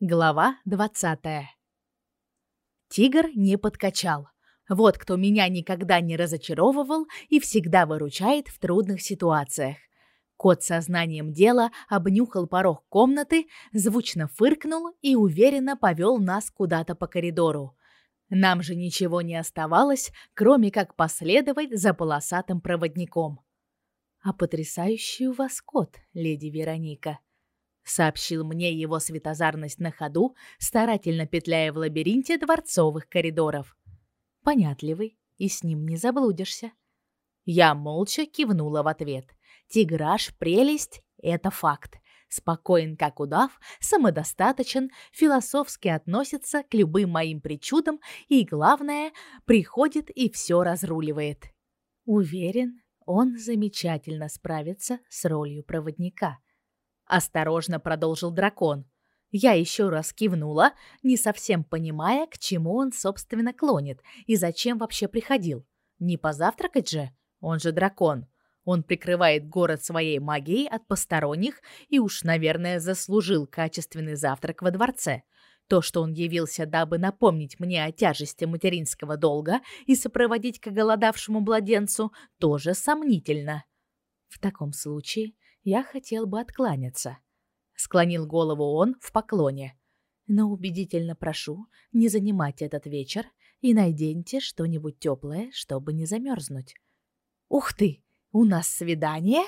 Глава 20. Тигр не подкачал. Вот кто меня никогда не разочаровывал и всегда выручает в трудных ситуациях. Кот сознанием дела обнюхал порог комнаты, звучно фыркнул и уверенно повел нас куда-то по коридору. Нам же ничего не оставалось, кроме как последовать за полосатым проводником. А потрясающий у вас кот, леди Вероника, сообщил мне его светозарность на ходу, старательно петляя в лабиринте дворцовых коридоров. Понятливый, и с ним не заблудишься. Я молча кивнула в ответ. Тиграж прелесть это факт. Спокоен, как удав, самодостаточен, философски относится к любым моим причудам и, главное, приходит и все разруливает. Уверен, он замечательно справится с ролью проводника. Осторожно продолжил дракон. Я еще раз кивнула, не совсем понимая, к чему он, собственно, клонит и зачем вообще приходил. Не позавтракать же? Он же дракон. Он прикрывает город своей магией от посторонних и уж, наверное, заслужил качественный завтрак во дворце. То, что он явился, дабы напомнить мне о тяжести материнского долга и сопроводить к голодавшему младенцу, тоже сомнительно. В таком случае я хотел бы откланяться. Склонил голову он в поклоне. Но убедительно прошу не занимать этот вечер и найдите что-нибудь теплое, чтобы не замерзнуть. Ух ты, у нас свидание?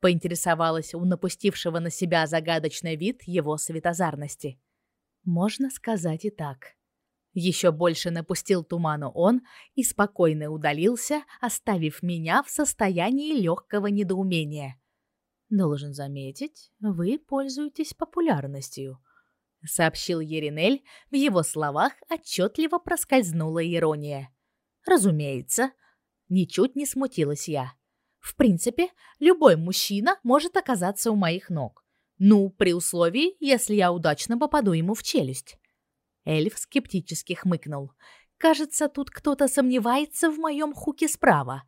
Поинтересовалась у напустившего на себя загадочный вид его светозарности. Можно сказать и так. Еще больше напустил туману он и спокойно удалился, оставив меня в состоянии легкого недоумения. Должен заметить, вы пользуетесь популярностью, сообщил Еринель. В его словах отчетливо проскользнула ирония. Разумеется, ничуть не смутилась я. В принципе, любой мужчина может оказаться у моих ног. Ну, при условии, если я удачно попаду ему в челюсть. Эльф скептически хмыкнул. Кажется, тут кто-то сомневается в моем хуке справа.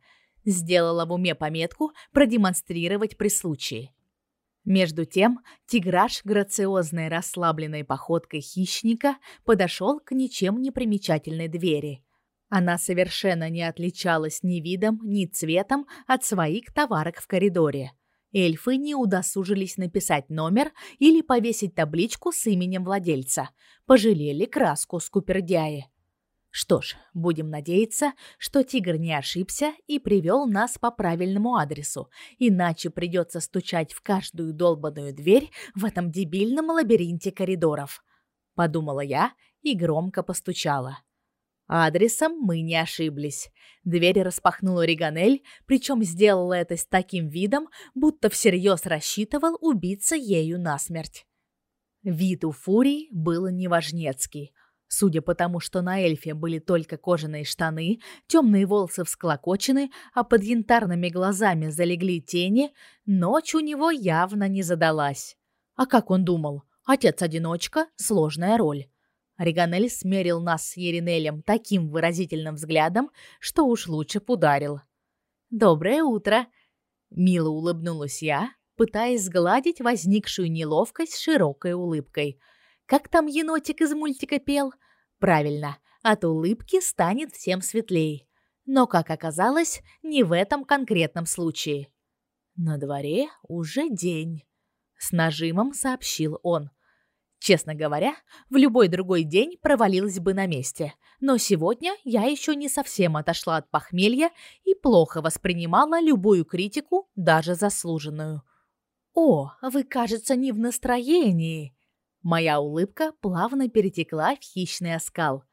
Сделала в уме пометку продемонстрировать при случае. Между тем, тиграш грациозной расслабленной походкой хищника подошел к ничем не примечательной двери. Она совершенно не отличалась ни видом, ни цветом от своих товарок в коридоре. Эльфы не удосужились написать номер или повесить табличку с именем владельца. Пожалели краску скупердяи. Что ж, будем надеяться, что тигр не ошибся и привел нас по правильному адресу, иначе придется стучать в каждую долбаную дверь в этом дебильном лабиринте коридоров. Подумала я и громко постучала. Адресом мы не ошиблись. Дверь распахнула Риганель, причем сделала это с таким видом, будто всерьез рассчитывал убиться ею насмерть. Вид у Фурии был неважнецкий. Судя по тому, что на эльфе были только кожаные штаны, темные волосы всклокочены, а под янтарными глазами залегли тени, ночь у него явно не задалась. А как он думал? Отец-одиночка – сложная роль. Риганель смерил нас с Еринелем таким выразительным взглядом, что уж лучше пударил. «Доброе утро!» Мило улыбнулась я, пытаясь сгладить возникшую неловкость широкой улыбкой – как там енотик из мультика пел? Правильно, от улыбки станет всем светлей. Но, как оказалось, не в этом конкретном случае. На дворе уже день, с нажимом сообщил он. Честно говоря, в любой другой день провалилась бы на месте, но сегодня я еще не совсем отошла от похмелья и плохо воспринимала любую критику, даже заслуженную. О, вы, кажется, не в настроении, Моя улыбка плавно перетекла в хищный оскал.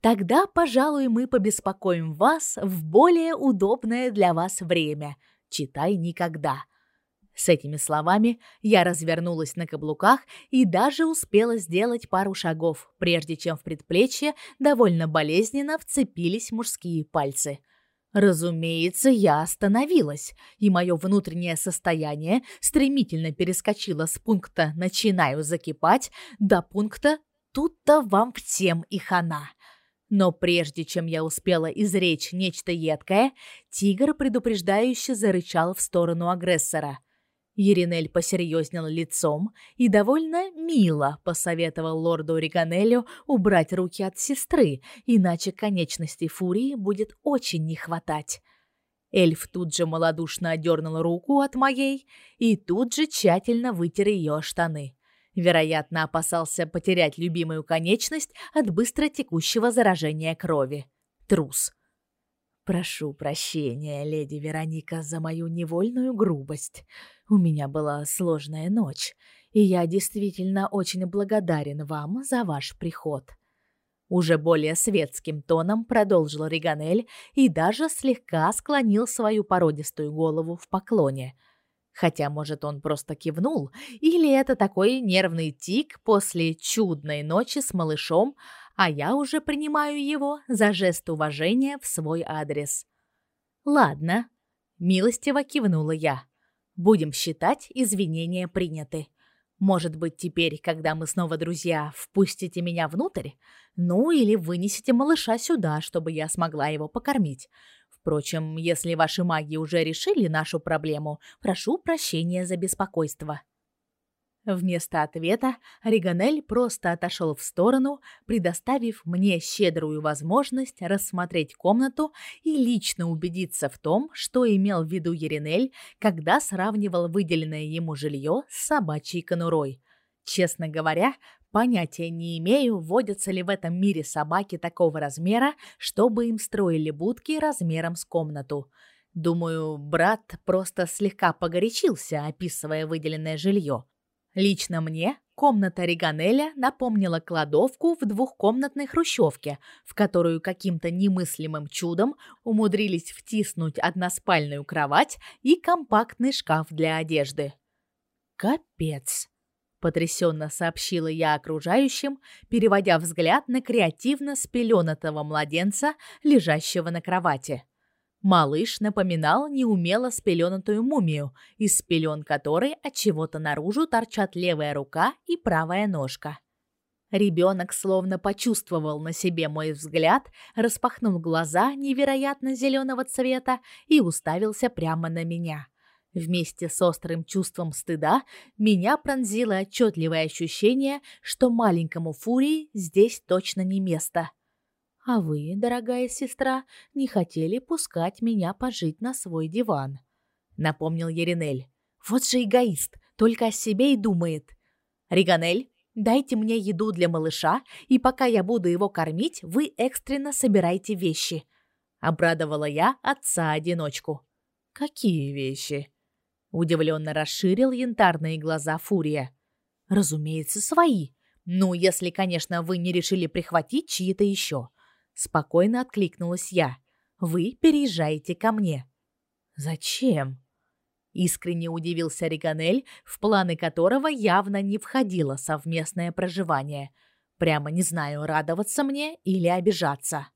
Тогда, пожалуй, мы побеспокоим вас в более удобное для вас время. Читай никогда. С этими словами я развернулась на каблуках и даже успела сделать пару шагов, прежде чем в предплечье довольно болезненно вцепились мужские пальцы. Разумеется, я остановилась, и мое внутреннее состояние стремительно перескочило с пункта «начинаю закипать» до пункта «тут-то вам всем и хана». Но прежде чем я успела изречь нечто едкое, тигр предупреждающе зарычал в сторону агрессора. Еринель посерьезнел лицом и довольно мило посоветовал лорду Риганелю убрать руки от сестры, иначе конечностей фурии будет очень не хватать. Эльф тут же малодушно отдернул руку от моей и тут же тщательно вытер ее штаны. Вероятно, опасался потерять любимую конечность от быстро текущего заражения крови. Трус. Прошу прощения, леди Вероника, за мою невольную грубость. У меня была сложная ночь, и я действительно очень благодарен вам за ваш приход. Уже более светским тоном продолжил Риганель и даже слегка склонил свою породистую голову в поклоне. Хотя, может, он просто кивнул, или это такой нервный тик после чудной ночи с малышом, а я уже принимаю его за жест уважения в свой адрес. Ладно, милостиво кивнула я. Будем считать, извинения приняты. Может быть, теперь, когда мы снова друзья, впустите меня внутрь? Ну или вынесите малыша сюда, чтобы я смогла его покормить. Впрочем, если ваши маги уже решили нашу проблему, прошу прощения за беспокойство. Вместо ответа Риганель просто отошел в сторону, предоставив мне щедрую возможность рассмотреть комнату и лично убедиться в том, что имел в виду Еринель, когда сравнивал выделенное ему жилье с собачьей конурой. Честно говоря, понятия не имею, водятся ли в этом мире собаки такого размера, чтобы им строили будки размером с комнату. Думаю, брат просто слегка погорячился, описывая выделенное жилье. Лично мне комната Риганеля напомнила кладовку в двухкомнатной хрущевке, в которую каким-то немыслимым чудом умудрились втиснуть односпальную кровать и компактный шкаф для одежды. Капец, потрясенно сообщила я окружающим, переводя взгляд на креативно спеленатого младенца, лежащего на кровати. Малыш напоминал неумело спеленатую мумию, из пелен которой от чего-то наружу торчат левая рука и правая ножка. Ребенок словно почувствовал на себе мой взгляд, распахнул глаза невероятно зеленого цвета и уставился прямо на меня. Вместе с острым чувством стыда меня пронзило отчетливое ощущение, что маленькому Фурии здесь точно не место. А вы, дорогая сестра, не хотели пускать меня пожить на свой диван, напомнил Еринель. Вот же эгоист, только о себе и думает. Риганель, дайте мне еду для малыша, и пока я буду его кормить, вы экстренно собирайте вещи, обрадовала я отца-одиночку. Какие вещи? удивленно расширил янтарные глаза Фурия. Разумеется, свои. Ну, если, конечно, вы не решили прихватить чьи-то еще спокойно откликнулась я. Вы переезжаете ко мне. Зачем? Искренне удивился Риганель, в планы которого явно не входило совместное проживание. Прямо не знаю, радоваться мне или обижаться.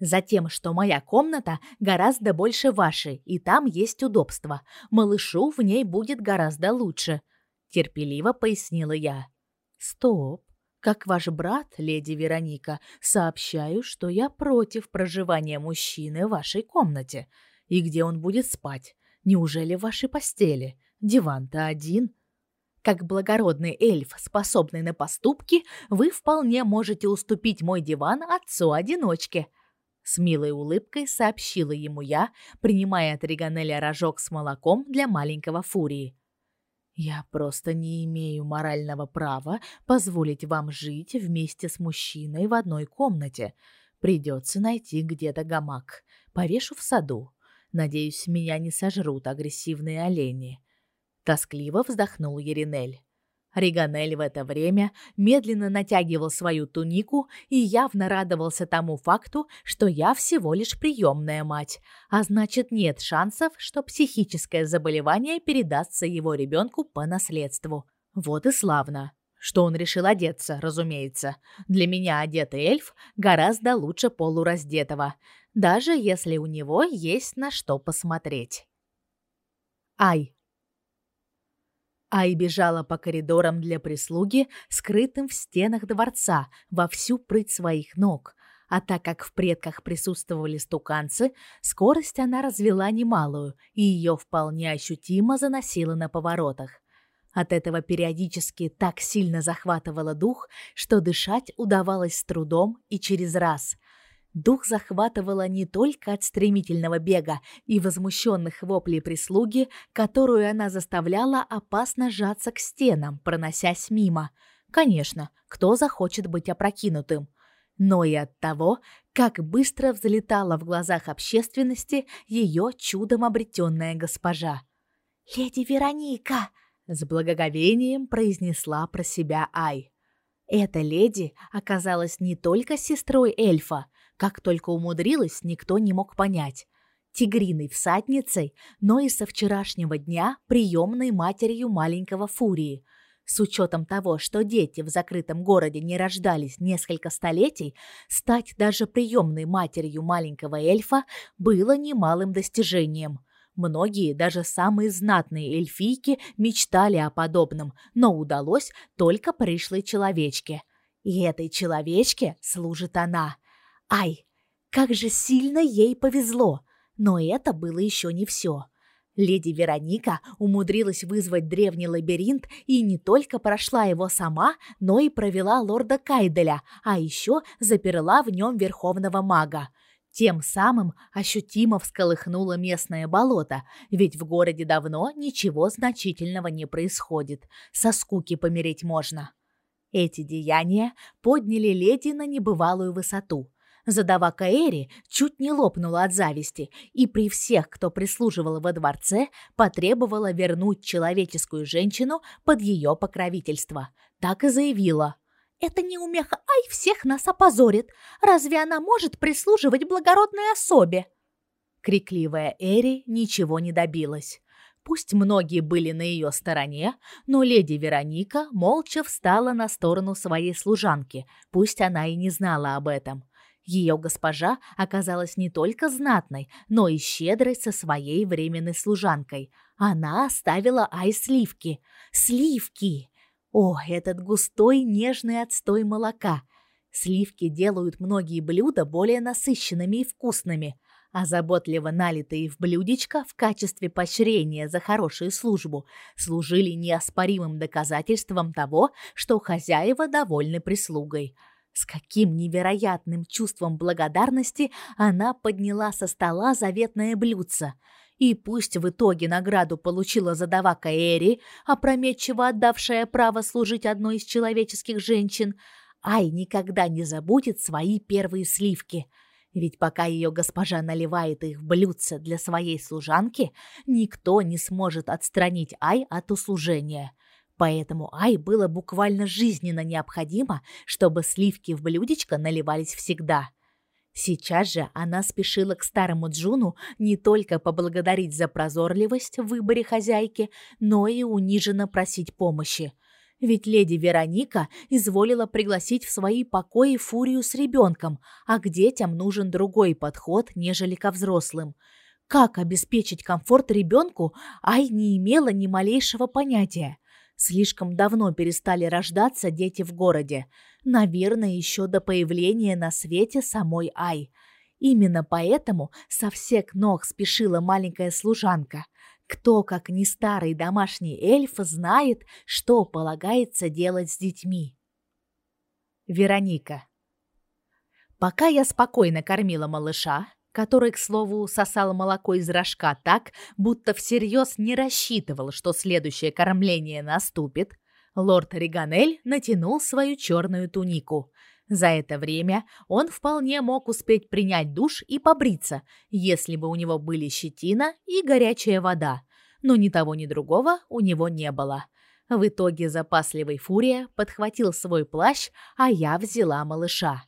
Затем, что моя комната гораздо больше вашей, и там есть удобства. Малышу в ней будет гораздо лучше, терпеливо пояснила я. Стоп. Как ваш брат, леди Вероника, сообщаю, что я против проживания мужчины в вашей комнате. И где он будет спать? Неужели в вашей постели? Диван-то один. Как благородный эльф, способный на поступки, вы вполне можете уступить мой диван отцу-одиночке. С милой улыбкой сообщила ему я, принимая от Риганеля рожок с молоком для маленького фурии. Я просто не имею морального права позволить вам жить вместе с мужчиной в одной комнате. Придется найти где-то гамак. Повешу в саду. Надеюсь, меня не сожрут агрессивные олени. Тоскливо вздохнул Еринель. Риганель в это время медленно натягивал свою тунику и явно радовался тому факту, что я всего лишь приемная мать, а значит, нет шансов, что психическое заболевание передастся его ребенку по наследству. Вот и славно. Что он решил одеться, разумеется. Для меня одетый эльф гораздо лучше полураздетого, даже если у него есть на что посмотреть. Ай, Ай бежала по коридорам для прислуги, скрытым в стенах дворца, во всю прыть своих ног, А так как в предках присутствовали стуканцы, скорость она развела немалую, и ее вполне ощутимо заносило на поворотах. От этого периодически так сильно захватывало дух, что дышать удавалось с трудом и через раз. Дух захватывало не только от стремительного бега и возмущенных воплей прислуги, которую она заставляла опасно сжаться к стенам, проносясь мимо. Конечно, кто захочет быть опрокинутым? но и от того, как быстро взлетала в глазах общественности ее чудом обретенная госпожа. «Леди Вероника!» — с благоговением произнесла про себя Ай. Эта леди оказалась не только сестрой эльфа, как только умудрилась, никто не мог понять, тигриной всадницей, но и со вчерашнего дня приемной матерью маленького Фурии — с учетом того, что дети в закрытом городе не рождались несколько столетий, стать даже приемной матерью маленького эльфа было немалым достижением. Многие, даже самые знатные эльфийки, мечтали о подобном, но удалось только пришлой человечке. И этой человечке служит она. Ай, как же сильно ей повезло! Но это было еще не все. Леди Вероника умудрилась вызвать древний лабиринт и не только прошла его сама, но и провела лорда Кайделя, а еще заперла в нем верховного мага. Тем самым ощутимо всколыхнуло местное болото, ведь в городе давно ничего значительного не происходит. Со скуки помереть можно. Эти деяния подняли леди на небывалую высоту. Задавака Эри чуть не лопнула от зависти и при всех, кто прислуживал во дворце, потребовала вернуть человеческую женщину под ее покровительство. Так и заявила. «Это неумеха Ай всех нас опозорит. Разве она может прислуживать благородной особе?» Крикливая Эри ничего не добилась. Пусть многие были на ее стороне, но леди Вероника молча встала на сторону своей служанки, пусть она и не знала об этом. Ее госпожа оказалась не только знатной, но и щедрой со своей временной служанкой. Она оставила Ай сливки. Сливки! О, этот густой нежный отстой молока. Сливки делают многие блюда более насыщенными и вкусными, а заботливо налитые в блюдечко в качестве поощрения за хорошую службу служили неоспоримым доказательством того, что хозяева довольны прислугой – с каким невероятным чувством благодарности она подняла со стола заветное блюдце. И пусть в итоге награду получила задавака Эри, опрометчиво отдавшая право служить одной из человеческих женщин, Ай никогда не забудет свои первые сливки. Ведь пока ее госпожа наливает их в блюдце для своей служанки, никто не сможет отстранить Ай от услужения. Поэтому Ай было буквально жизненно необходимо, чтобы сливки в блюдечко наливались всегда. Сейчас же она спешила к старому Джуну не только поблагодарить за прозорливость в выборе хозяйки, но и униженно просить помощи. Ведь леди Вероника изволила пригласить в свои покои Фурию с ребенком, а к детям нужен другой подход, нежели ко взрослым. Как обеспечить комфорт ребенку, Ай не имела ни малейшего понятия. Слишком давно перестали рождаться дети в городе. Наверное, еще до появления на свете самой Ай. Именно поэтому со всех ног спешила маленькая служанка. Кто, как не старый домашний эльф, знает, что полагается делать с детьми. Вероника. Пока я спокойно кормила малыша, который, к слову, сосал молоко из рожка так, будто всерьез не рассчитывал, что следующее кормление наступит, лорд Риганель натянул свою черную тунику. За это время он вполне мог успеть принять душ и побриться, если бы у него были щетина и горячая вода. Но ни того, ни другого у него не было. В итоге запасливый Фурия подхватил свой плащ, а я взяла малыша.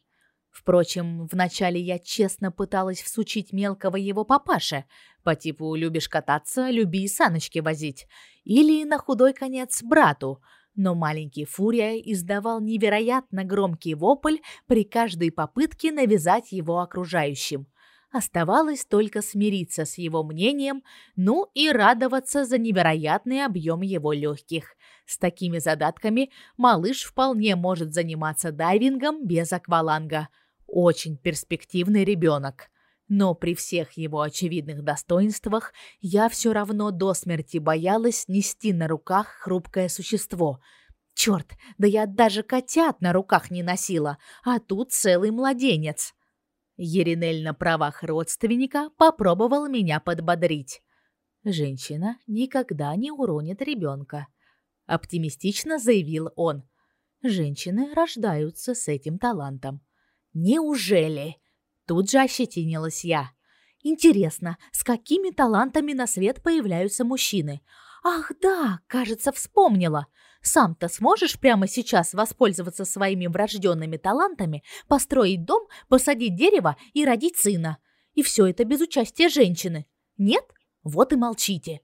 Впрочем, вначале я честно пыталась всучить мелкого его папаше, по типу «любишь кататься, люби и саночки возить», или на худой конец брату, но маленький Фурия издавал невероятно громкий вопль при каждой попытке навязать его окружающим. Оставалось только смириться с его мнением, ну и радоваться за невероятный объем его легких. С такими задатками малыш вполне может заниматься дайвингом без акваланга – Очень перспективный ребенок. Но при всех его очевидных достоинствах я все равно до смерти боялась нести на руках хрупкое существо. Черт, да я даже котят на руках не носила, а тут целый младенец. Еринель на правах родственника попробовал меня подбодрить. Женщина никогда не уронит ребенка, оптимистично заявил он. Женщины рождаются с этим талантом. Неужели? Тут же ощетинилась я. Интересно, с какими талантами на свет появляются мужчины? Ах, да, кажется, вспомнила. Сам-то сможешь прямо сейчас воспользоваться своими врожденными талантами, построить дом, посадить дерево и родить сына. И все это без участия женщины. Нет? Вот и молчите.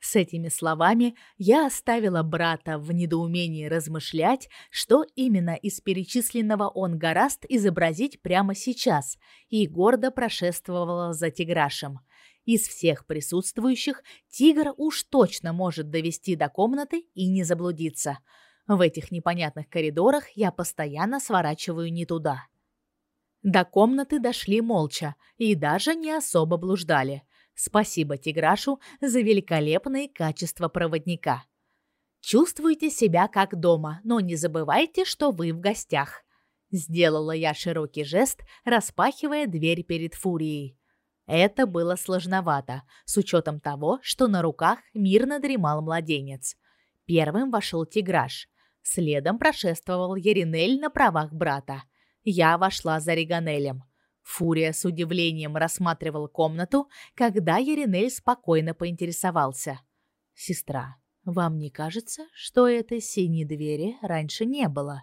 С этими словами я оставила брата в недоумении размышлять, что именно из перечисленного он гораст изобразить прямо сейчас, и гордо прошествовала за тиграшем. Из всех присутствующих тигр уж точно может довести до комнаты и не заблудиться. В этих непонятных коридорах я постоянно сворачиваю не туда. До комнаты дошли молча и даже не особо блуждали. Спасибо Тиграшу за великолепные качества проводника. Чувствуйте себя как дома, но не забывайте, что вы в гостях. Сделала я широкий жест, распахивая дверь перед Фурией. Это было сложновато, с учетом того, что на руках мирно дремал младенец. Первым вошел Тиграш. Следом прошествовал Еринель на правах брата. Я вошла за Риганелем. Фурия с удивлением рассматривал комнату, когда Еринель спокойно поинтересовался: "Сестра, вам не кажется, что этой синей двери раньше не было?"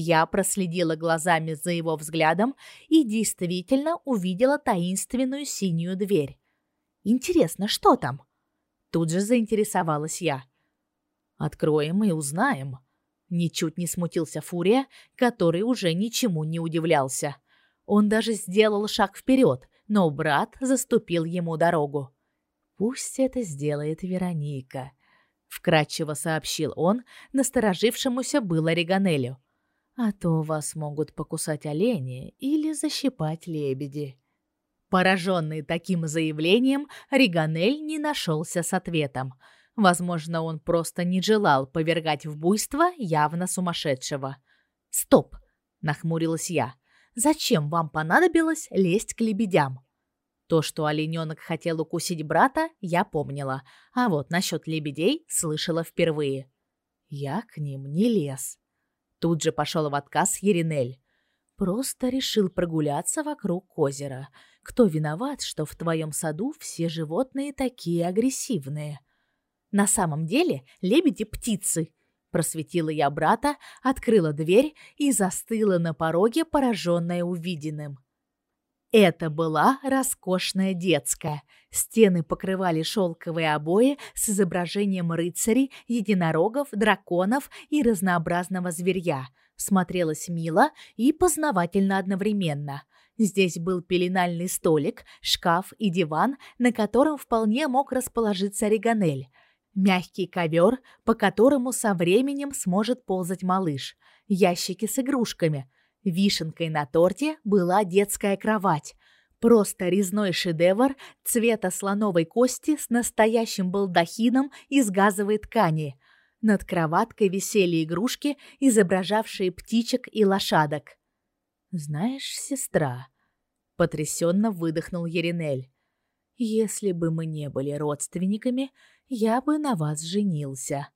Я проследила глазами за его взглядом и действительно увидела таинственную синюю дверь. Интересно, что там? Тут же заинтересовалась я. Откроем и узнаем. Ничуть не смутился Фурия, который уже ничему не удивлялся. Он даже сделал шаг вперед, но брат заступил ему дорогу. Пусть это сделает Вероника, вкратчиво сообщил он насторожившемуся было Реганелю. А то вас могут покусать олени или защипать лебеди. Пораженный таким заявлением, Реганель не нашелся с ответом. Возможно, он просто не желал повергать в буйство явно сумасшедшего. Стоп, нахмурилась я. Зачем вам понадобилось лезть к лебедям? То, что олененок хотел укусить брата, я помнила, а вот насчет лебедей слышала впервые. Я к ним не лез. Тут же пошел в отказ Еринель. Просто решил прогуляться вокруг озера. Кто виноват, что в твоем саду все животные такие агрессивные? На самом деле лебеди птицы, Просветила я брата, открыла дверь и застыла на пороге, пораженная увиденным. Это была роскошная детская. Стены покрывали шелковые обои с изображением рыцарей, единорогов, драконов и разнообразного зверья. Смотрелось мило и познавательно одновременно. Здесь был пеленальный столик, шкаф и диван, на котором вполне мог расположиться Реганель – Мягкий ковер, по которому со временем сможет ползать малыш. Ящики с игрушками. Вишенкой на торте была детская кровать. Просто резной шедевр цвета слоновой кости с настоящим балдахином из газовой ткани. Над кроваткой висели игрушки, изображавшие птичек и лошадок. «Знаешь, сестра...» — потрясенно выдохнул Еринель. «Если бы мы не были родственниками, я бы на вас женился.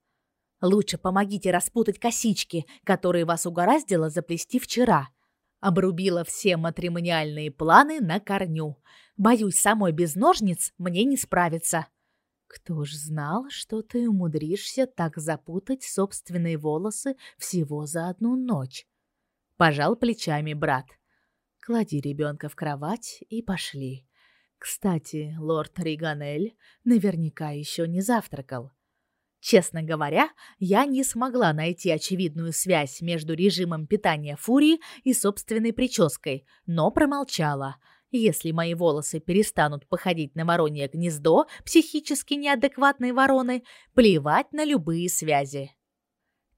Лучше помогите распутать косички, которые вас угораздило заплести вчера. Обрубила все матримониальные планы на корню. Боюсь, самой без ножниц мне не справиться. Кто ж знал, что ты умудришься так запутать собственные волосы всего за одну ночь? Пожал плечами брат. Клади ребенка в кровать и пошли. Кстати, лорд Риганель наверняка еще не завтракал. Честно говоря, я не смогла найти очевидную связь между режимом питания Фурии и собственной прической, но промолчала. Если мои волосы перестанут походить на воронье гнездо психически неадекватной вороны, плевать на любые связи.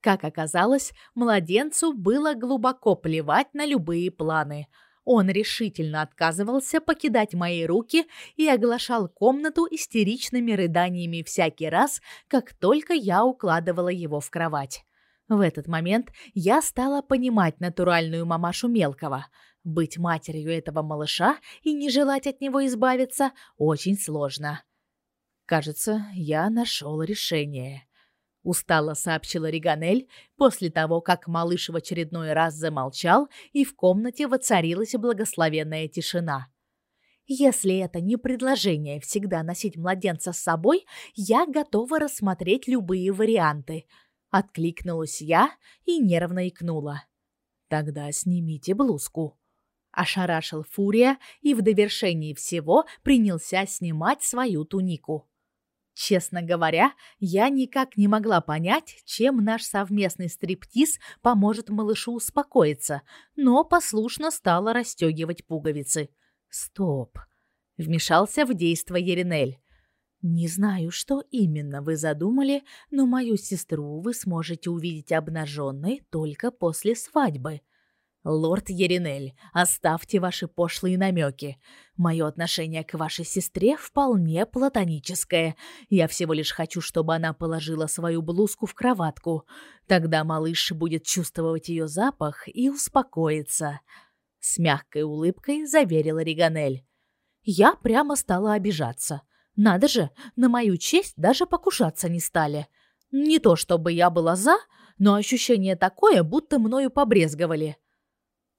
Как оказалось, младенцу было глубоко плевать на любые планы. Он решительно отказывался покидать мои руки и оглашал комнату истеричными рыданиями всякий раз, как только я укладывала его в кровать. В этот момент я стала понимать натуральную мамашу мелкого. Быть матерью этого малыша и не желать от него избавиться очень сложно. Кажется, я нашел решение. Устало сообщила Риганель после того, как малыш в очередной раз замолчал и в комнате воцарилась благословенная тишина. Если это не предложение всегда носить младенца с собой, я готова рассмотреть любые варианты. Откликнулась я и нервно икнула. Тогда снимите блузку. Ошарашил Фурия и в довершении всего принялся снимать свою тунику. Честно говоря, я никак не могла понять, чем наш совместный стриптиз поможет малышу успокоиться, но послушно стала расстегивать пуговицы. Стоп. Вмешался в действие Еринель. Не знаю, что именно вы задумали, но мою сестру вы сможете увидеть обнаженной только после свадьбы. Лорд Еринель, оставьте ваши пошлые намеки. Мое отношение к вашей сестре вполне платоническое. Я всего лишь хочу, чтобы она положила свою блузку в кроватку. Тогда малыш будет чувствовать ее запах и успокоится. С мягкой улыбкой заверила Риганель. Я прямо стала обижаться. Надо же, на мою честь даже покушаться не стали. Не то чтобы я была за, но ощущение такое, будто мною побрезговали.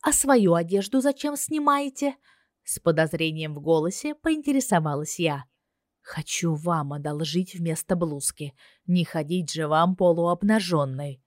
А свою одежду зачем снимаете? С подозрением в голосе поинтересовалась я. Хочу вам одолжить вместо блузки. Не ходить же вам полуобнаженной.